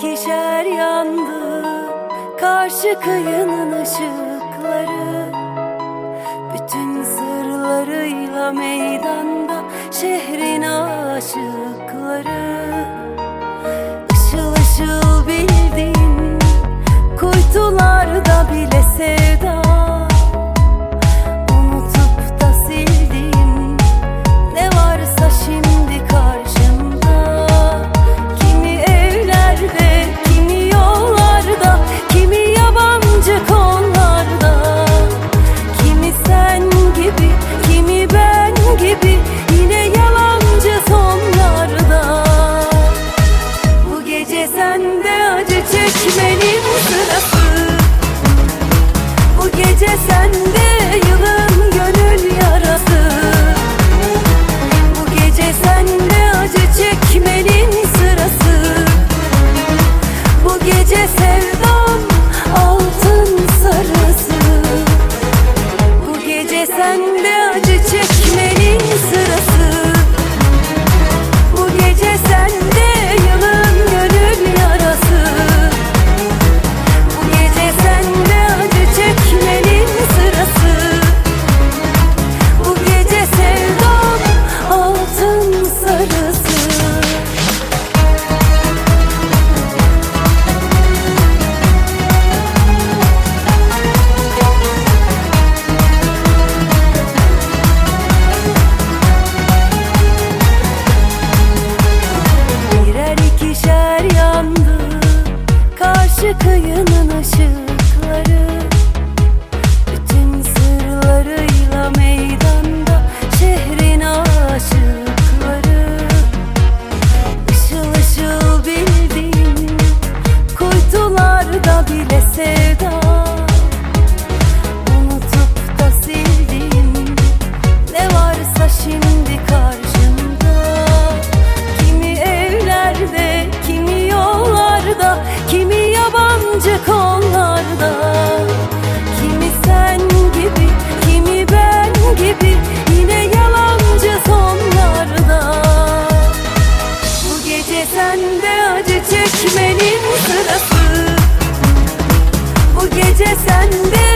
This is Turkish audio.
ikişer yandı Karşı kıyının ışıkları. Bütün sırlarıyla meydanda Şehrin aşıkları. Işıl ışıl bildin Kuytularda bile sev kıyına sırası. Bu gece sende